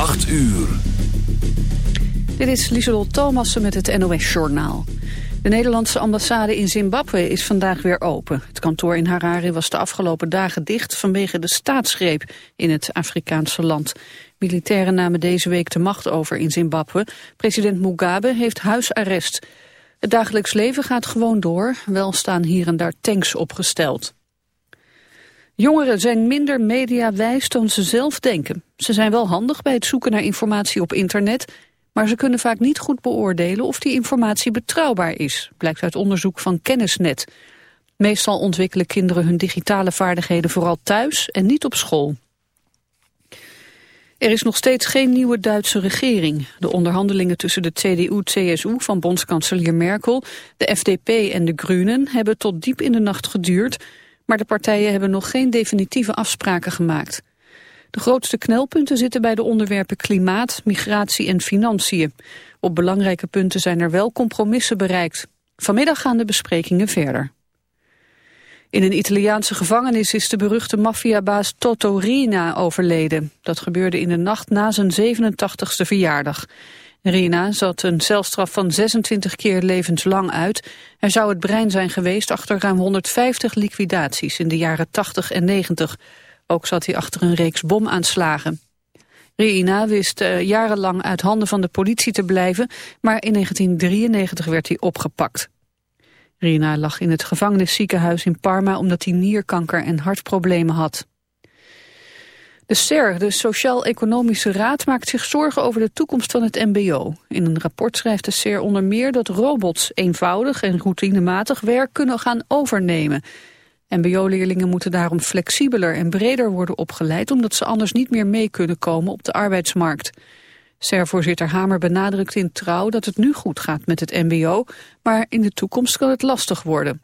8 uur. Dit is Lieselot Thomassen met het NOS-journaal. De Nederlandse ambassade in Zimbabwe is vandaag weer open. Het kantoor in Harare was de afgelopen dagen dicht vanwege de staatsgreep in het Afrikaanse land. Militairen namen deze week de macht over in Zimbabwe. President Mugabe heeft huisarrest. Het dagelijks leven gaat gewoon door, wel staan hier en daar tanks opgesteld. Jongeren zijn minder mediawijs dan ze zelf denken. Ze zijn wel handig bij het zoeken naar informatie op internet... maar ze kunnen vaak niet goed beoordelen of die informatie betrouwbaar is... blijkt uit onderzoek van Kennisnet. Meestal ontwikkelen kinderen hun digitale vaardigheden vooral thuis en niet op school. Er is nog steeds geen nieuwe Duitse regering. De onderhandelingen tussen de CDU-CSU van bondskanselier Merkel, de FDP en de Groenen hebben tot diep in de nacht geduurd, maar de partijen hebben nog geen definitieve afspraken gemaakt. De grootste knelpunten zitten bij de onderwerpen klimaat, migratie en financiën. Op belangrijke punten zijn er wel compromissen bereikt. Vanmiddag gaan de besprekingen verder. In een Italiaanse gevangenis is de beruchte maffiabaas Toto Rina overleden. Dat gebeurde in de nacht na zijn 87ste verjaardag. Rina zat een celstraf van 26 keer levenslang uit. Hij zou het brein zijn geweest achter ruim 150 liquidaties in de jaren 80 en 90. Ook zat hij achter een reeks bomaanslagen. Rina wist uh, jarenlang uit handen van de politie te blijven, maar in 1993 werd hij opgepakt. Rina lag in het gevangenisziekenhuis in Parma omdat hij nierkanker en hartproblemen had. De SER, de Sociaal-Economische Raad, maakt zich zorgen over de toekomst van het mbo. In een rapport schrijft de SER onder meer dat robots eenvoudig en routinematig werk kunnen gaan overnemen. Mbo-leerlingen moeten daarom flexibeler en breder worden opgeleid... omdat ze anders niet meer mee kunnen komen op de arbeidsmarkt. SER-voorzitter Hamer benadrukt in Trouw dat het nu goed gaat met het mbo... maar in de toekomst kan het lastig worden.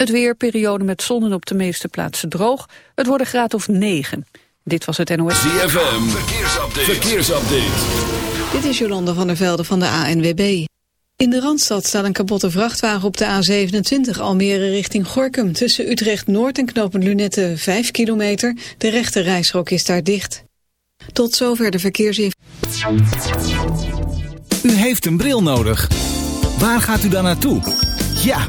Het weer, periode met zon en op de meeste plaatsen droog. Het wordt een graad of 9. Dit was het NOS. ZFM, verkeersupdate. verkeersupdate. Dit is Jolande van der Velde van de ANWB. In de Randstad staat een kapotte vrachtwagen op de A27 Almere richting Gorkum. Tussen Utrecht-Noord en knopen Lunette 5 kilometer. De rechte reisrook is daar dicht. Tot zover de verkeersinformatie. U heeft een bril nodig. Waar gaat u dan naartoe? Ja,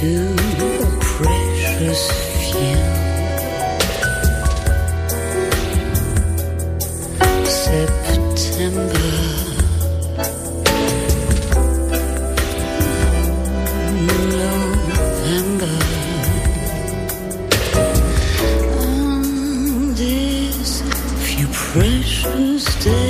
To precious few. September. November. On these few precious days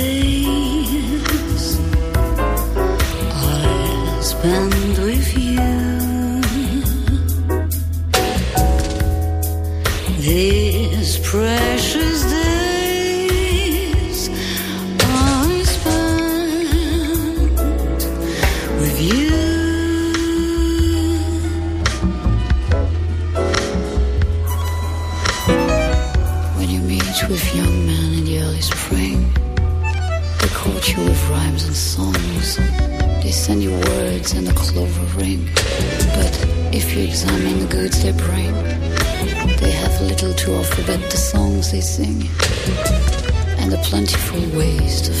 songs they sing and the plentiful waste of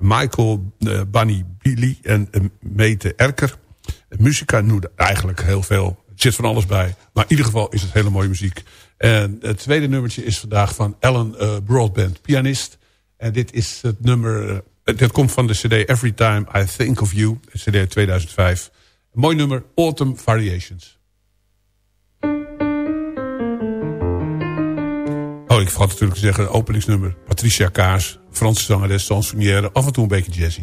Michael uh, Bunny Billy en uh, Mete Erker. Muzika noemde eigenlijk heel veel. Er zit van alles bij. Maar in ieder geval is het hele mooie muziek. En het tweede nummertje is vandaag van Alan uh, Broadband, pianist. En dit is het nummer... dit komt van de cd Every Time I Think of You. cd 2005. Een mooi nummer, Autumn Variations. Oh, ik vergat natuurlijk te zeggen, openingsnummer. Patricia Kaas, Franse zangeres, chansonnière, af en toe een beetje jazzy.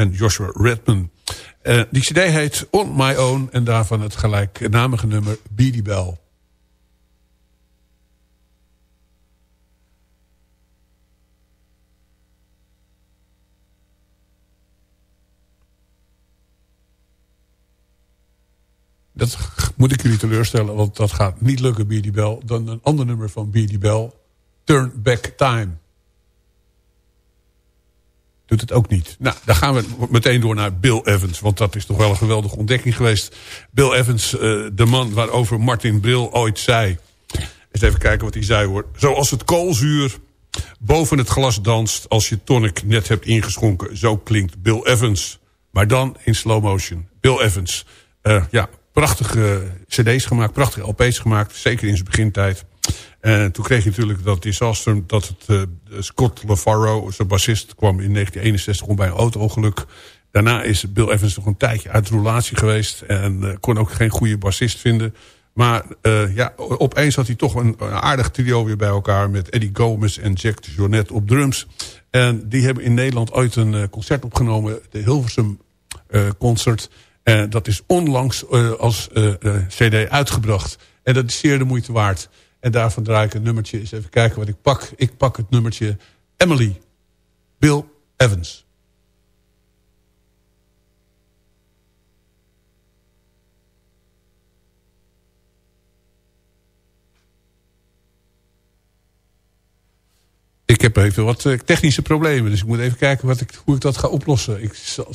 En Joshua Redman. Uh, die cd heet On My Own en daarvan het gelijknamige nummer Beady Bell. Dat moet ik jullie teleurstellen, want dat gaat niet lukken, Beady Bell. Dan een ander nummer van Beady Bell, Turn Back Time doet het ook niet. Nou, dan gaan we meteen door naar Bill Evans. Want dat is toch wel een geweldige ontdekking geweest. Bill Evans, uh, de man waarover Martin Brill ooit zei. Eens even kijken wat hij zei hoor. Zoals het koolzuur boven het glas danst... als je tonic net hebt ingeschonken. Zo klinkt Bill Evans. Maar dan in slow motion. Bill Evans. Uh, ja, prachtige cd's gemaakt, prachtige LP's gemaakt. Zeker in zijn begintijd. En toen kreeg je natuurlijk dat disaster dat het, uh, Scott LaFaro, zijn bassist, kwam in 1961 om bij een auto-ongeluk. Daarna is Bill Evans nog een tijdje uit relatie geweest en uh, kon ook geen goede bassist vinden. Maar uh, ja, opeens had hij toch een, aardig trio weer bij elkaar met Eddie Gomez en Jack de Jonet op drums. En die hebben in Nederland ooit een concert opgenomen, de Hilversum Concert. En dat is onlangs als cd uitgebracht. En dat is zeer de moeite waard. En daarvan draai ik een nummertje. Eens even kijken wat ik pak. Ik pak het nummertje Emily. Bill Evans. Ik heb even wat eh, technische problemen. Dus ik moet even kijken wat ik, hoe ik dat ga oplossen. Ik zal,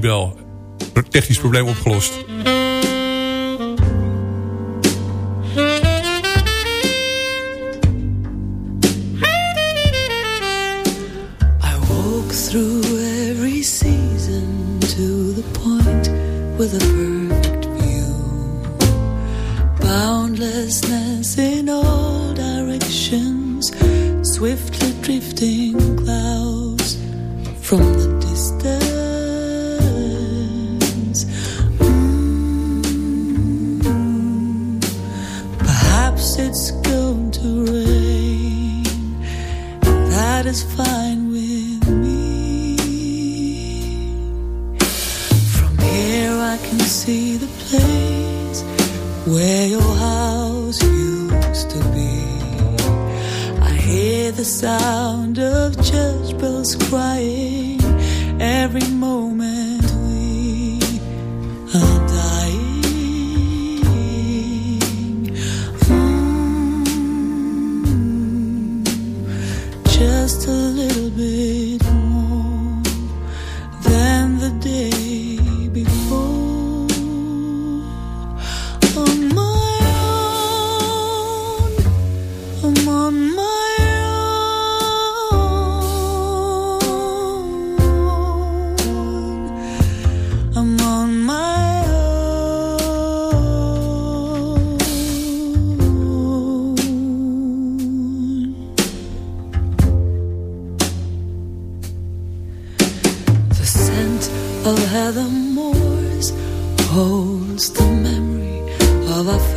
Bell. Technisch probleem opgelost.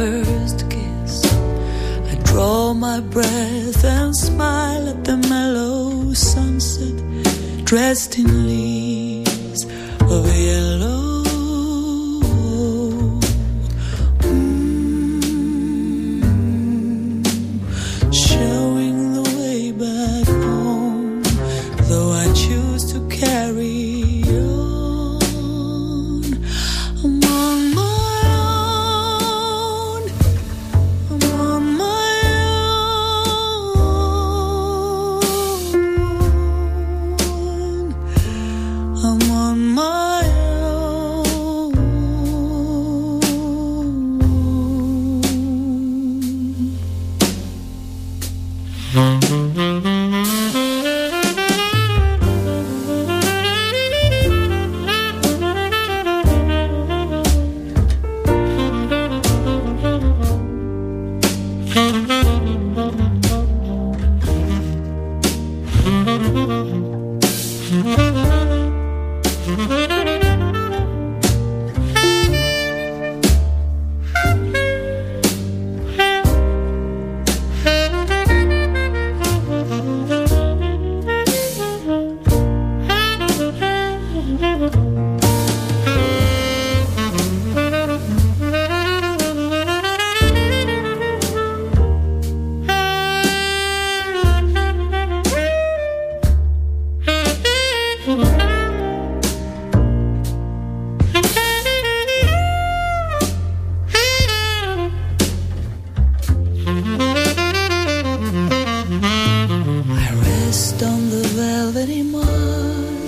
First kiss. I draw my breath and smile at the mellow sunset dressed in leaves of yellow.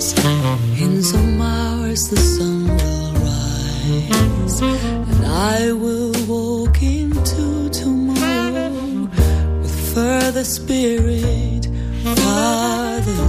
In some hours the sun will rise, and I will walk into tomorrow with further spirit, farther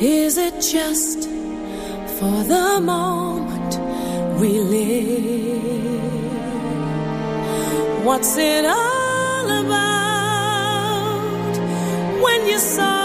Is it just for the moment we live? What's it all about when you saw?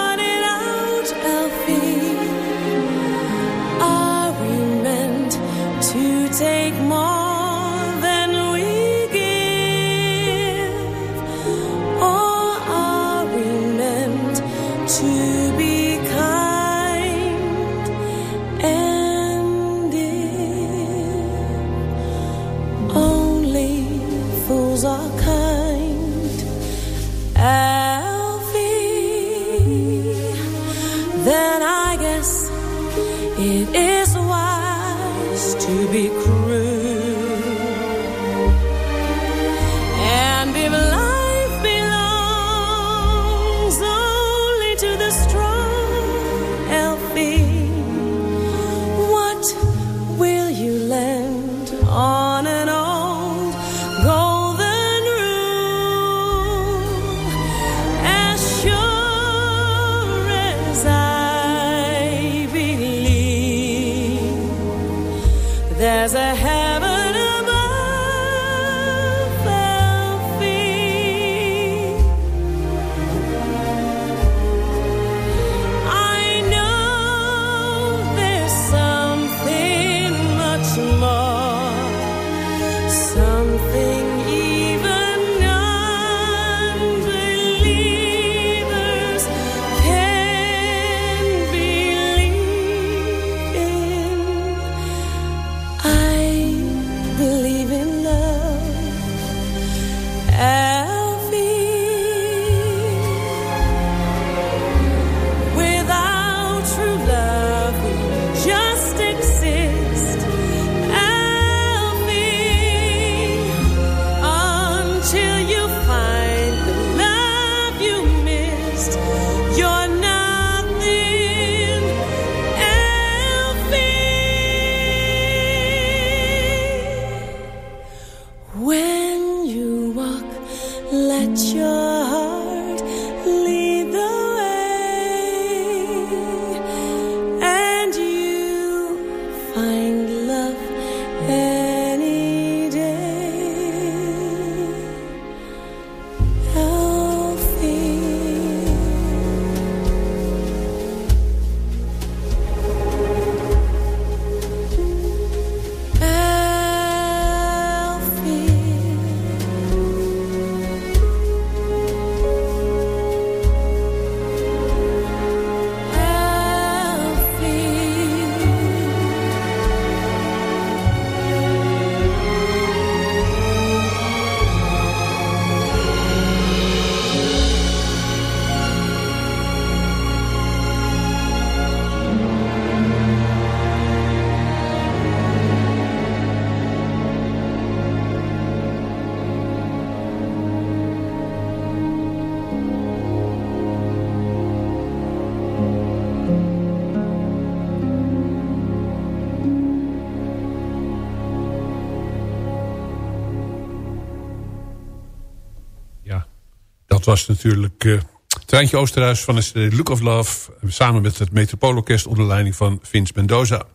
Dat was natuurlijk uh, Treintje Oosterhuis van de CD Look of Love. Samen met het Metropoolorkest onder leiding van Vince Mendoza.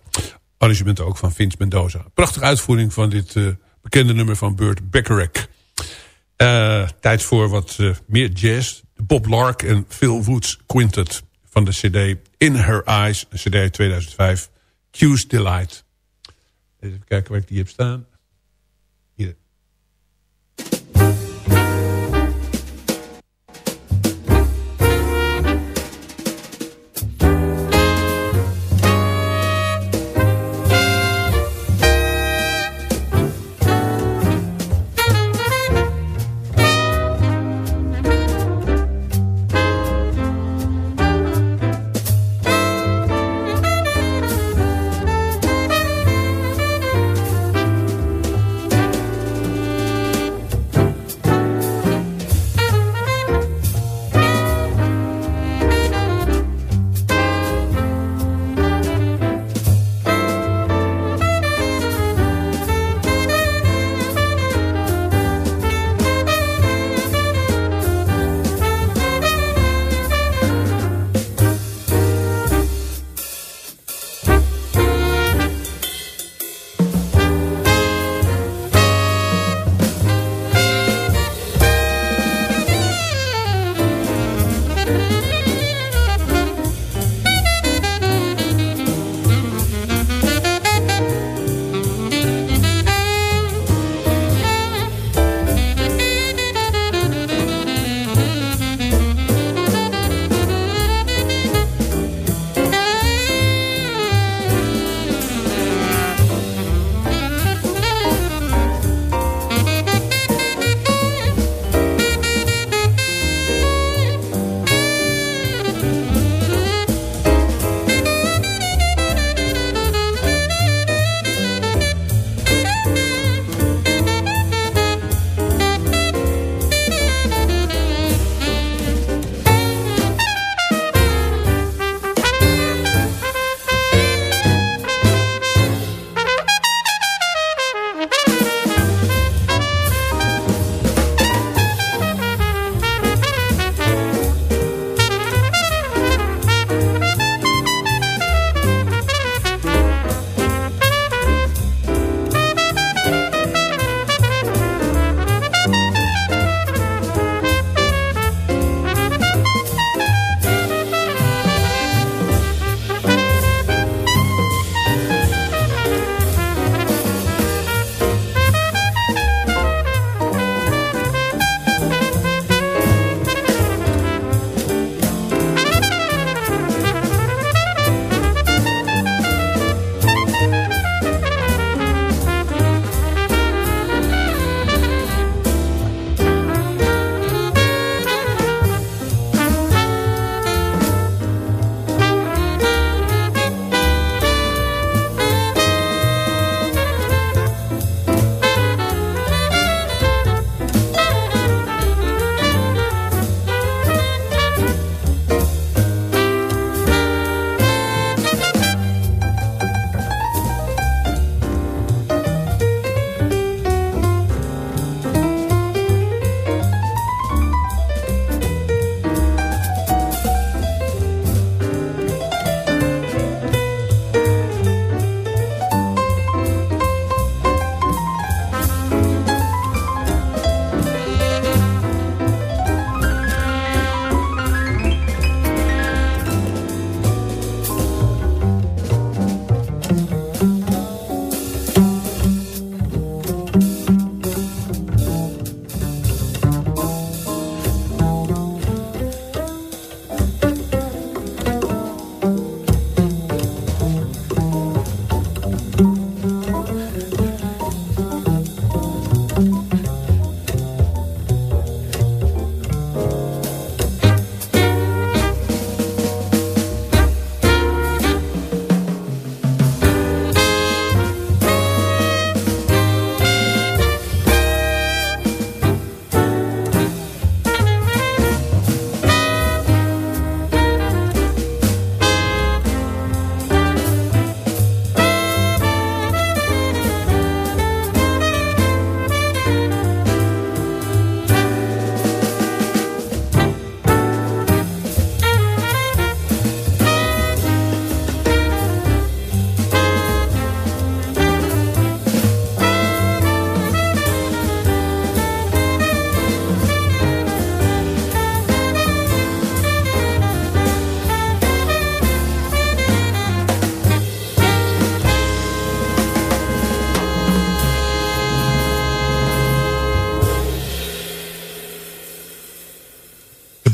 Arrangement ook van Vince Mendoza. Prachtige uitvoering van dit uh, bekende nummer van Burt Bacharach. Uh, tijd voor wat meer jazz. Bob Lark en Phil Woods Quintet van de CD In Her Eyes. Een CD 2005. Q's Delight. Even kijken waar ik die heb staan.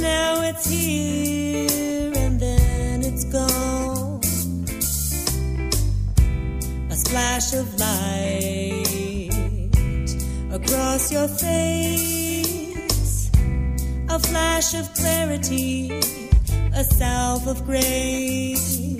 now it's here and then it's gone. A splash of light across your face, a flash of clarity, a salve of grace.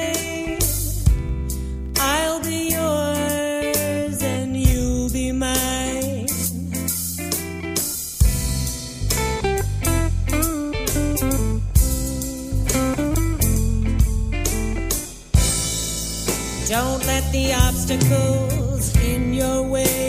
Don't let the obstacles in your way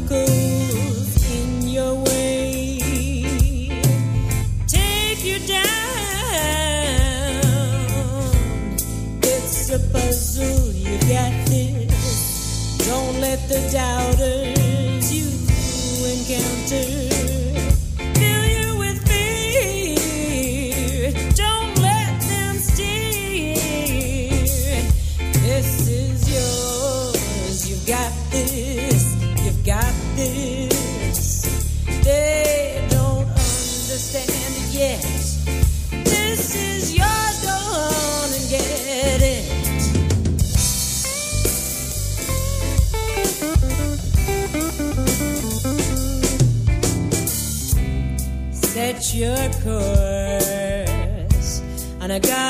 obstacles in your your course. On a guiding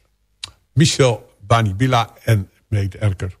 Michel Banibila en Mete Erker.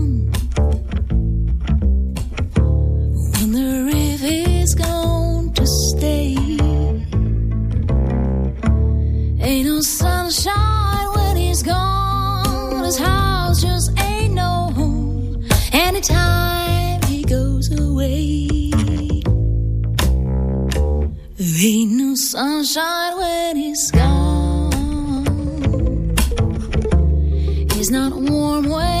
He's not warm when